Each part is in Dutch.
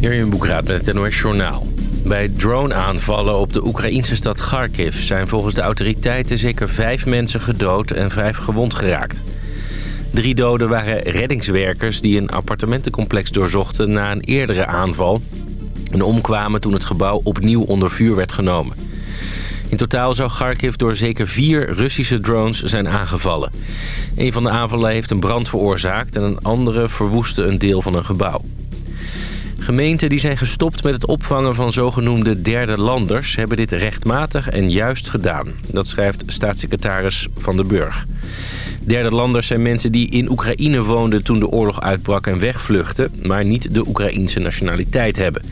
Jurjen Boekraat met het NOS Journaal. Bij drone-aanvallen op de Oekraïnse stad Kharkiv... zijn volgens de autoriteiten zeker vijf mensen gedood en vijf gewond geraakt. Drie doden waren reddingswerkers die een appartementencomplex doorzochten... na een eerdere aanval en omkwamen toen het gebouw opnieuw onder vuur werd genomen. In totaal zou Kharkiv door zeker vier Russische drones zijn aangevallen. Een van de aanvallen heeft een brand veroorzaakt... en een andere verwoestte een deel van een gebouw. Gemeenten die zijn gestopt met het opvangen van zogenoemde derde landers... hebben dit rechtmatig en juist gedaan. Dat schrijft staatssecretaris Van de Burg. Derde landers zijn mensen die in Oekraïne woonden toen de oorlog uitbrak en wegvluchten... maar niet de Oekraïense nationaliteit hebben.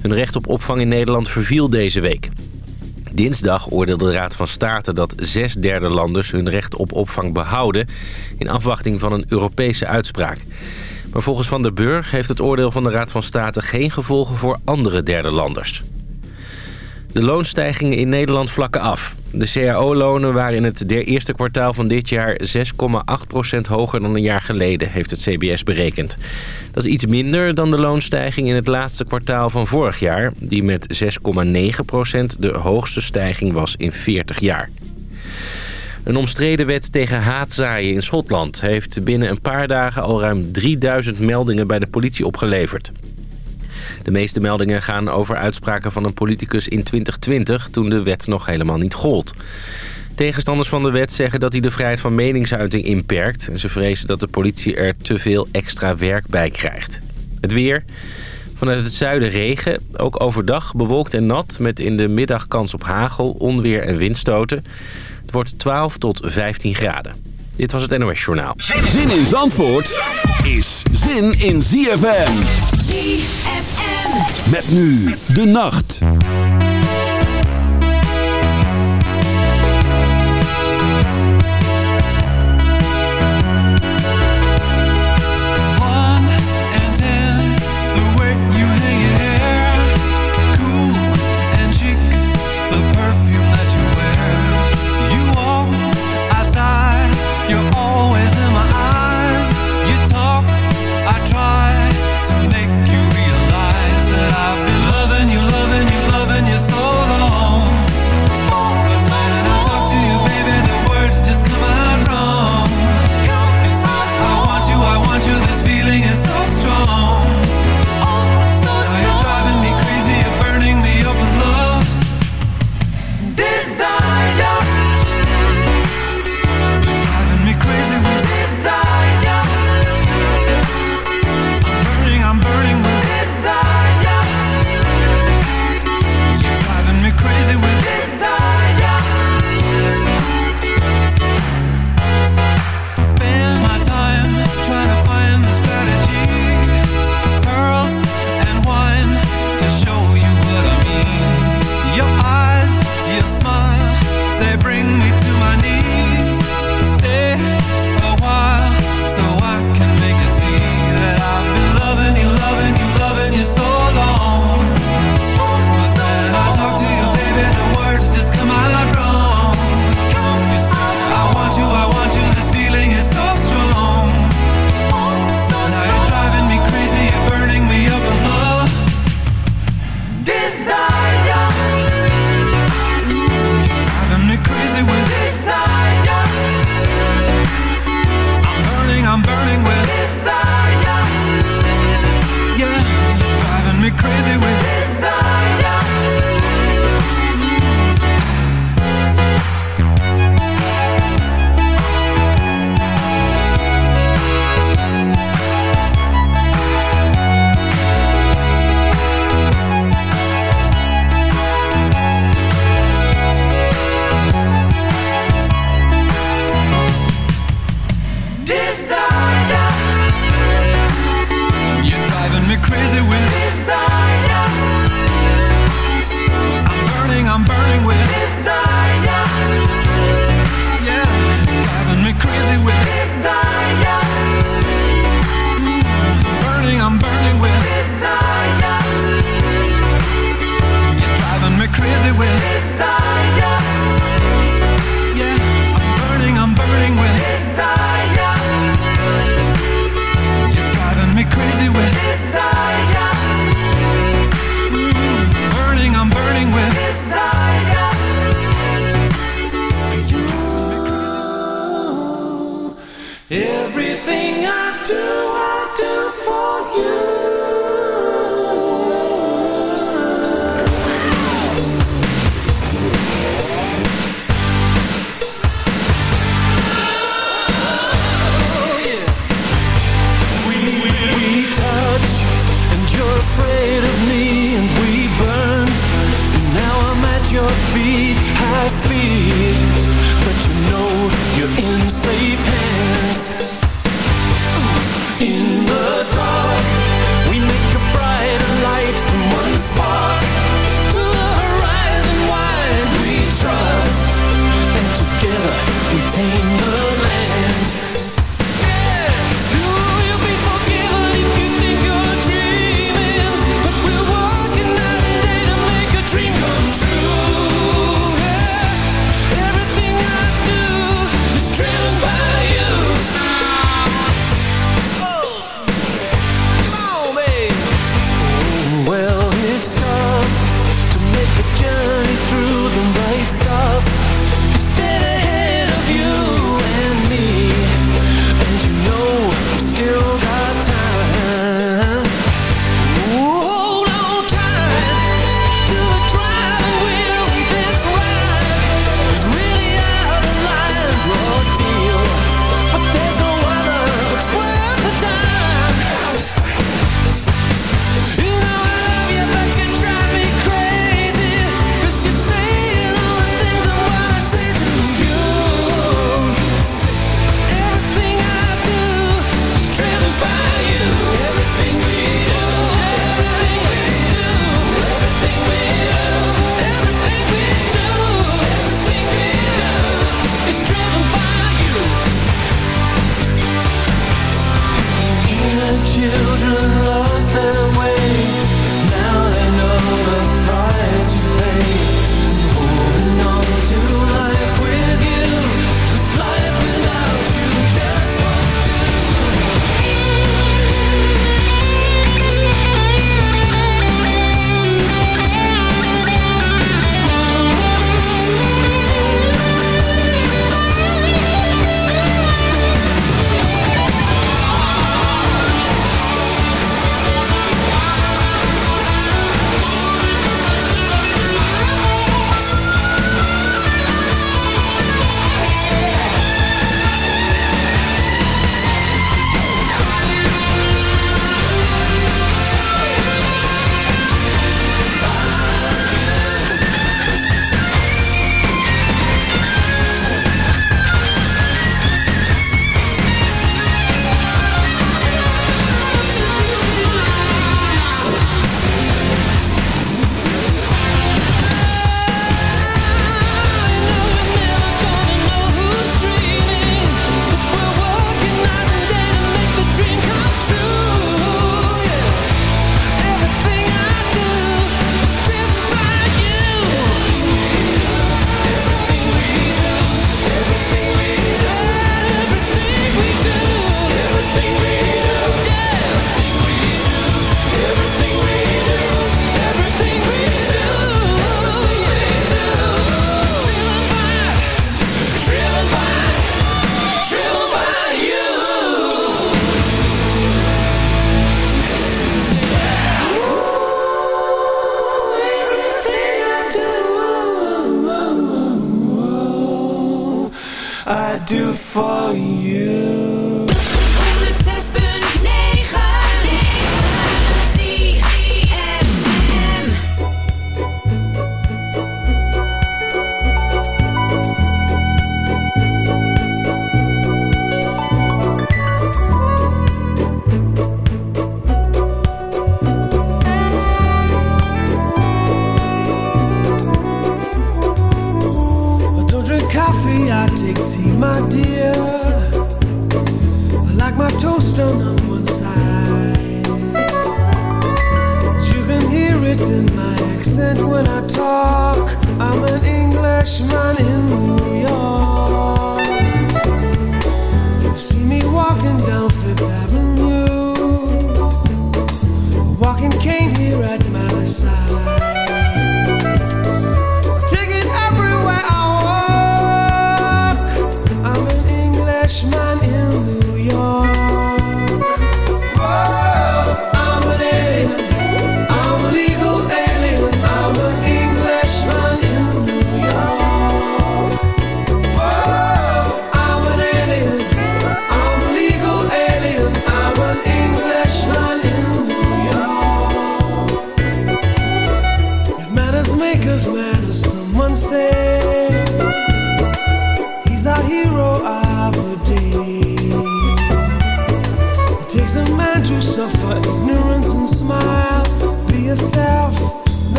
Hun recht op opvang in Nederland verviel deze week. Dinsdag oordeelde de Raad van State dat zes derde landers hun recht op opvang behouden... in afwachting van een Europese uitspraak. Maar volgens Van der Burg heeft het oordeel van de Raad van State geen gevolgen voor andere derde landers. De loonstijgingen in Nederland vlakken af. De cao-lonen waren in het eerste kwartaal van dit jaar 6,8% hoger dan een jaar geleden, heeft het CBS berekend. Dat is iets minder dan de loonstijging in het laatste kwartaal van vorig jaar, die met 6,9% de hoogste stijging was in 40 jaar. Een omstreden wet tegen haatzaaien in Schotland... heeft binnen een paar dagen al ruim 3000 meldingen bij de politie opgeleverd. De meeste meldingen gaan over uitspraken van een politicus in 2020... toen de wet nog helemaal niet gold. Tegenstanders van de wet zeggen dat hij de vrijheid van meningsuiting inperkt. En ze vrezen dat de politie er te veel extra werk bij krijgt. Het weer... Vanuit het zuiden regen, ook overdag bewolkt en nat... met in de middag kans op hagel, onweer en windstoten. Het wordt 12 tot 15 graden. Dit was het NOS Journaal. Zin in Zandvoort is zin in ZFM. ZFM. Met nu de nacht.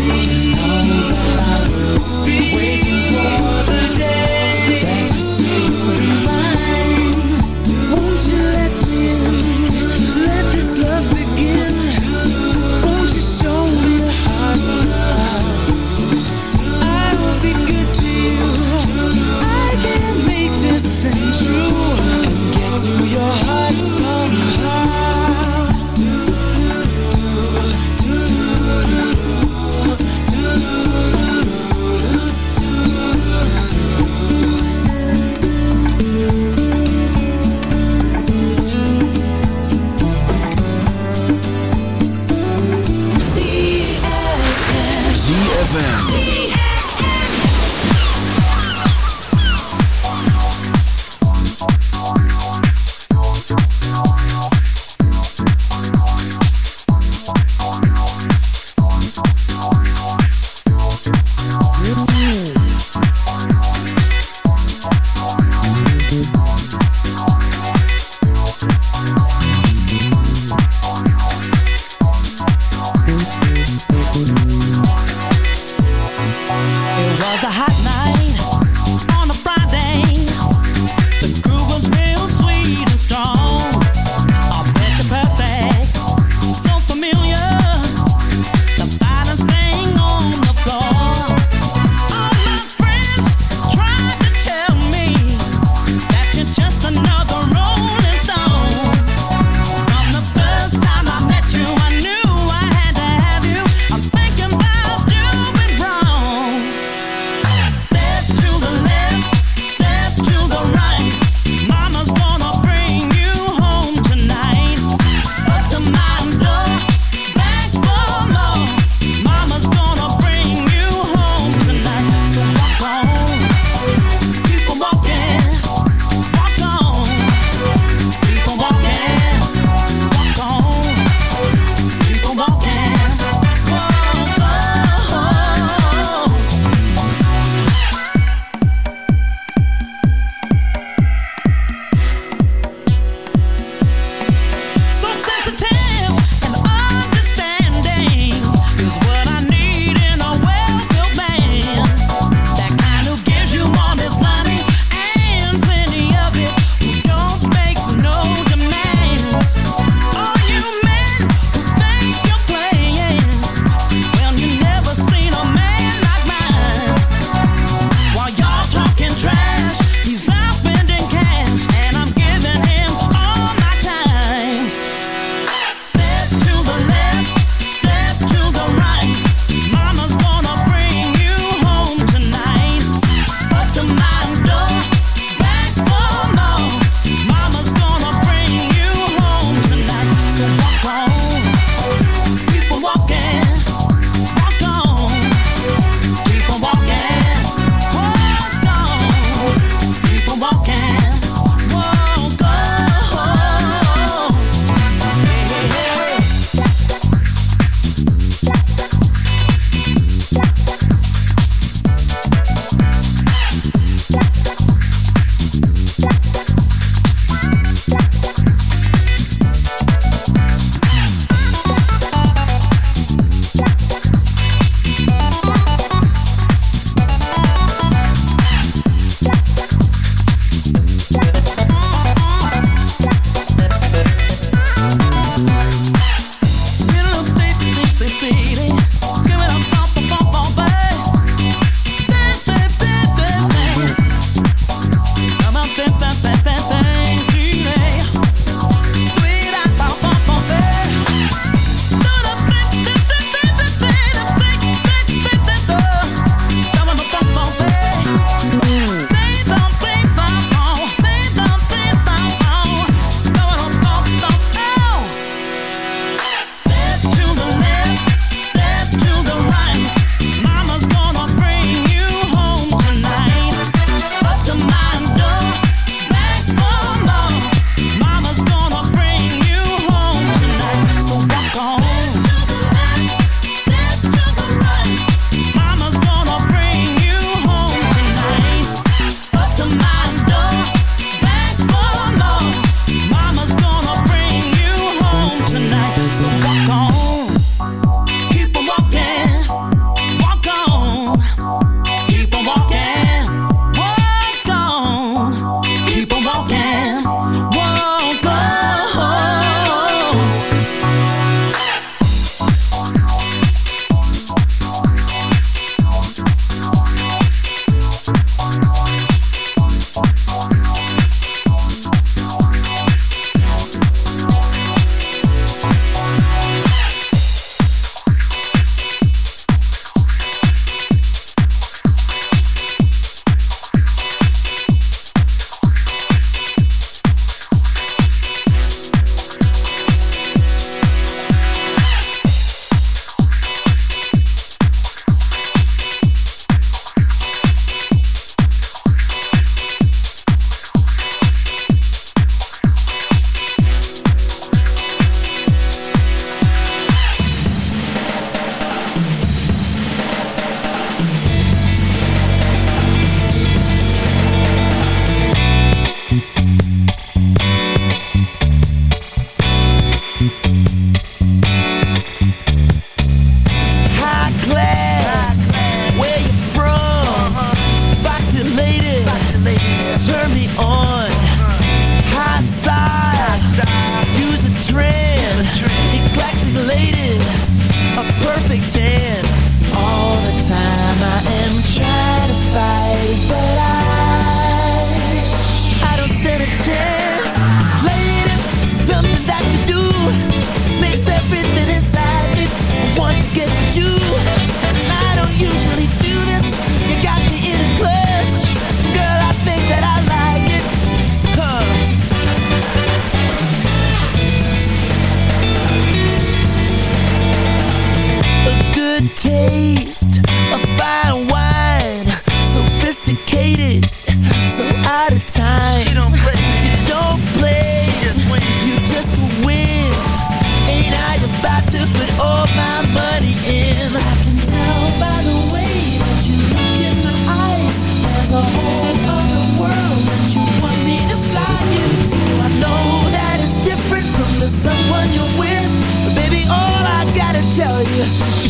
me.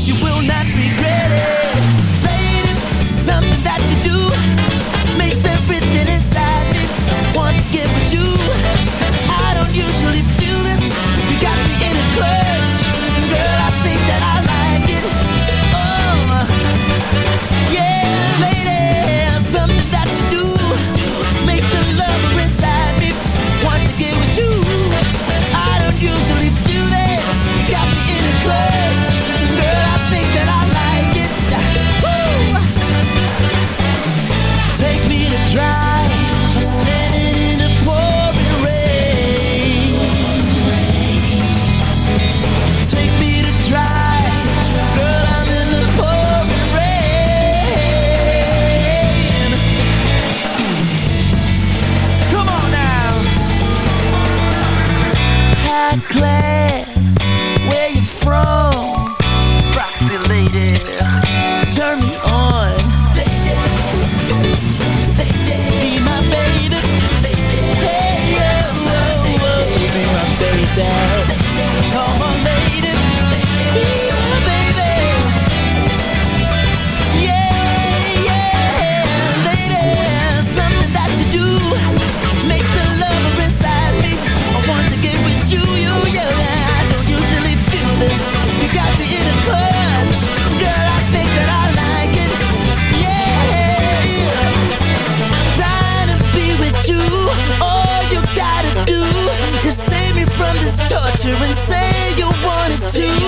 You will not regret. picture and say you want it to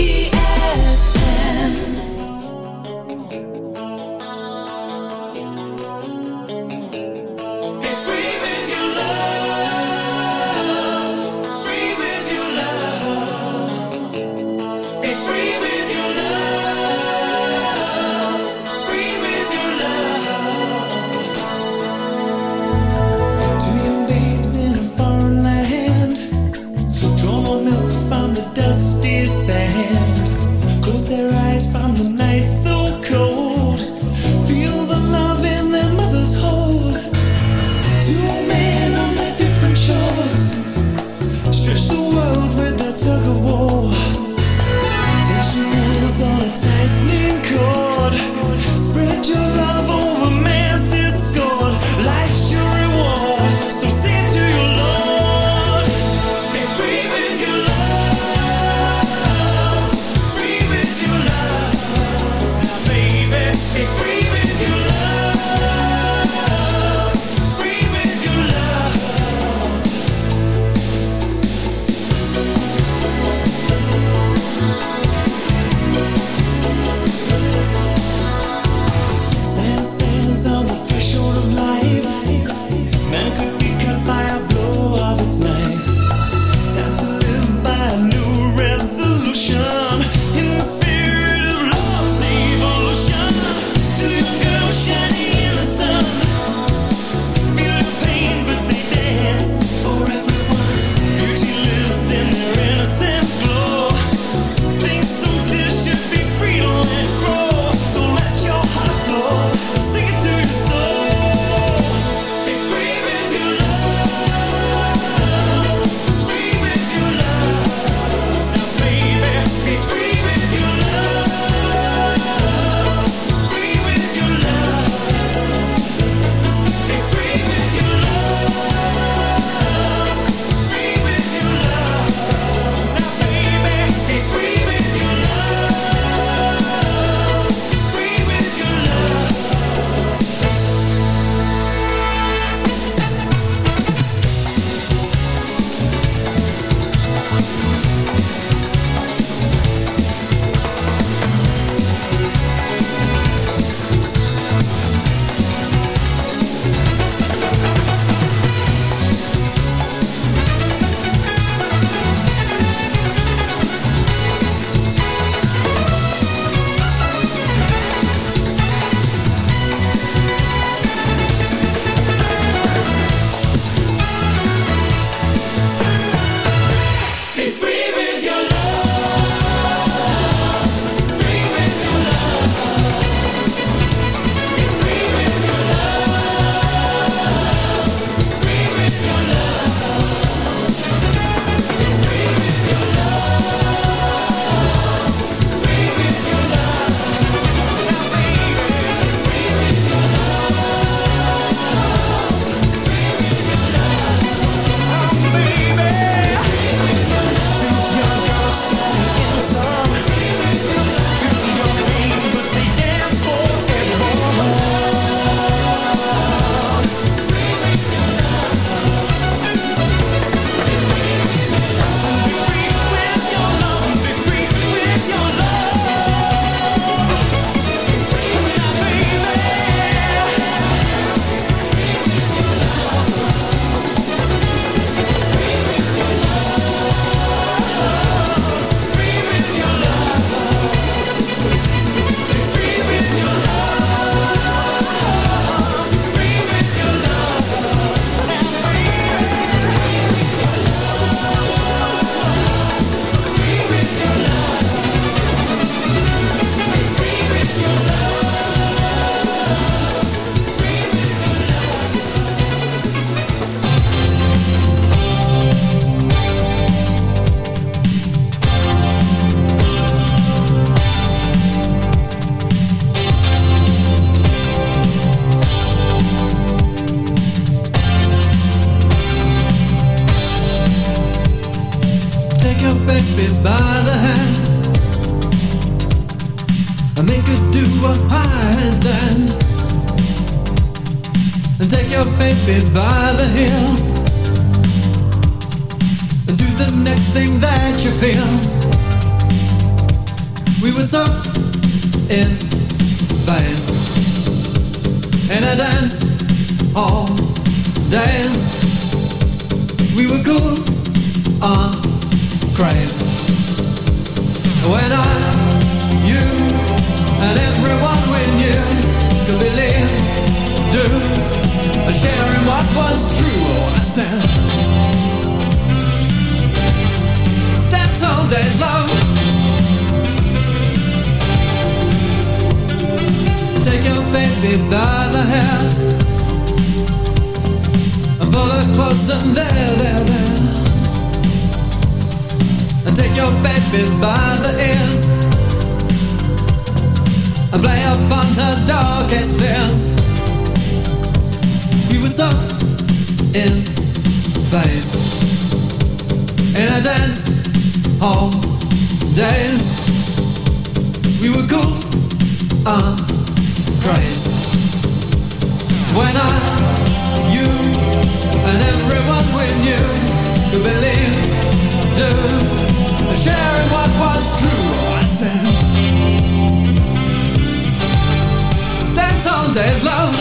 days, love.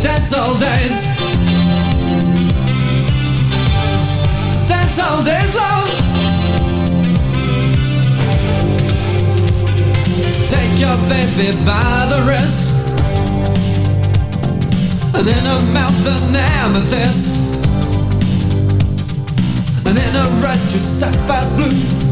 Dance all days. Dance all days, love. Take your baby by the wrist. And in her mouth an amethyst. And in her red to sapphire blue.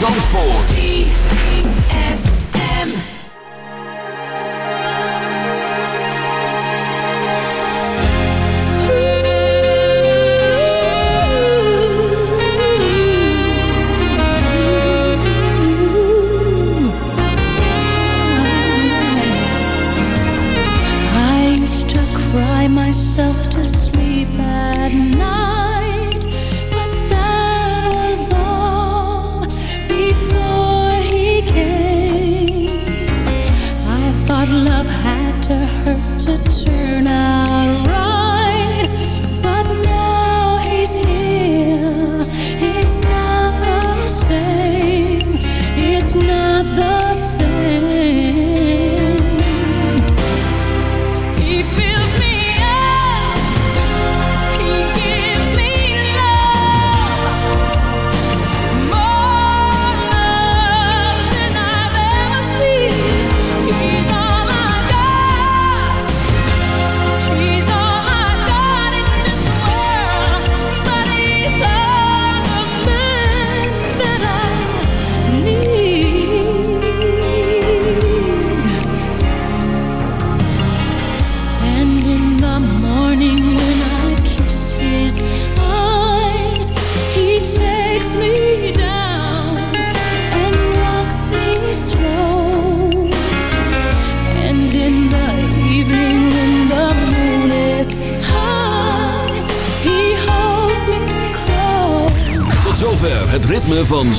Zandvoort.